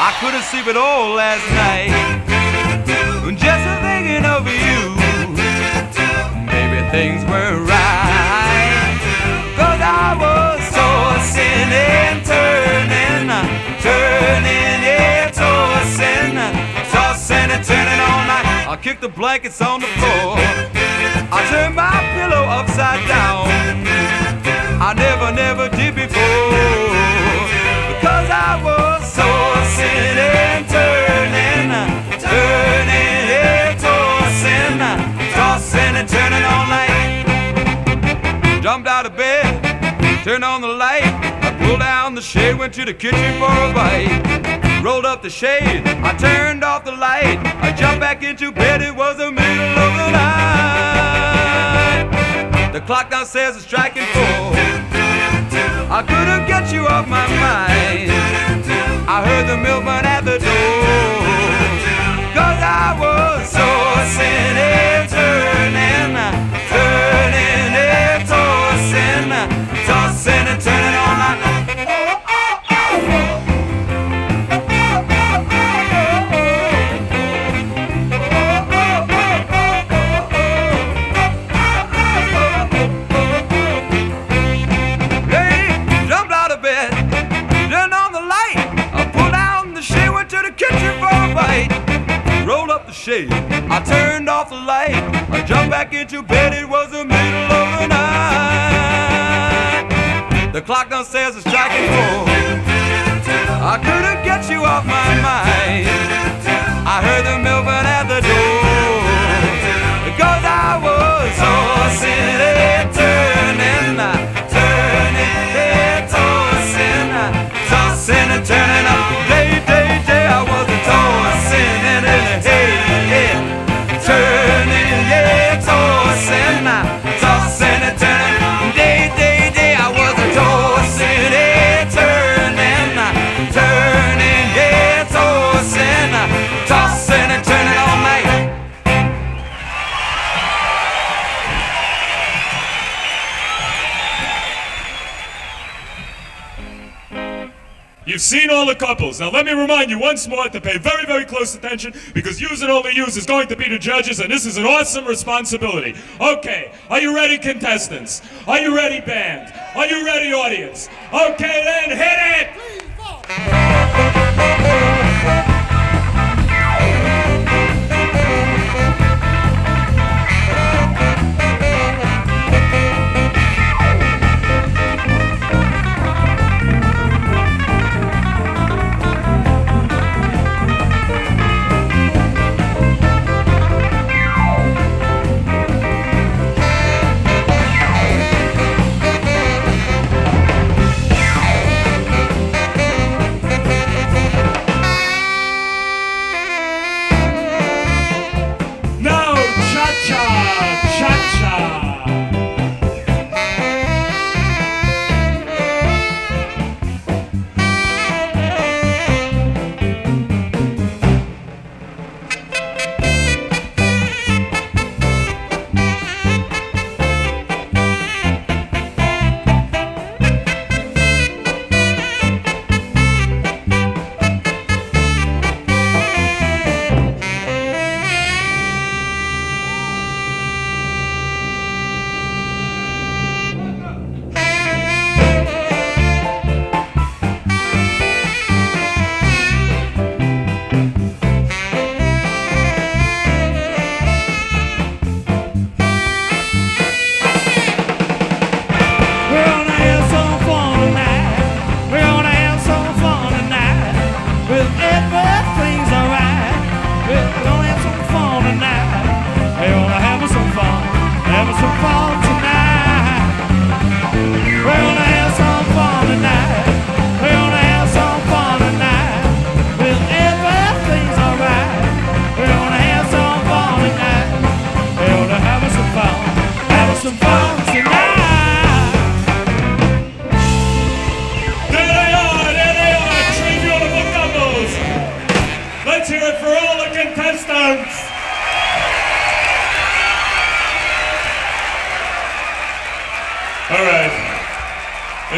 I couldn't sleep at all last night. Just thinking of you. Maybe things weren't right. Cause I was tossing and turning, turning and tossing, tossing and turning all night. I kicked the blankets on the floor. I turned my pillow upside down. I never, never did before. Jumped out of bed, turned on the light. I pulled down the shade, went to the kitchen for a bite. Rolled up the shade, I turned off the light. I jumped back into bed, it was the middle of the night. The clock downstairs is striking four. I couldn't get you off my mind. Shade, I turned off the light. I jumped back into bed, it was the middle of the night. The clock downstairs is striking four. I couldn't get you off my mind. You've seen all the couples. Now let me remind you once more to pay very, very close attention because use and only use is going to be the judges, and this is an awesome responsibility. Okay, are you ready, contestants? Are you ready, band? Are you ready, audience? Okay, then hit it!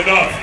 Right, enough.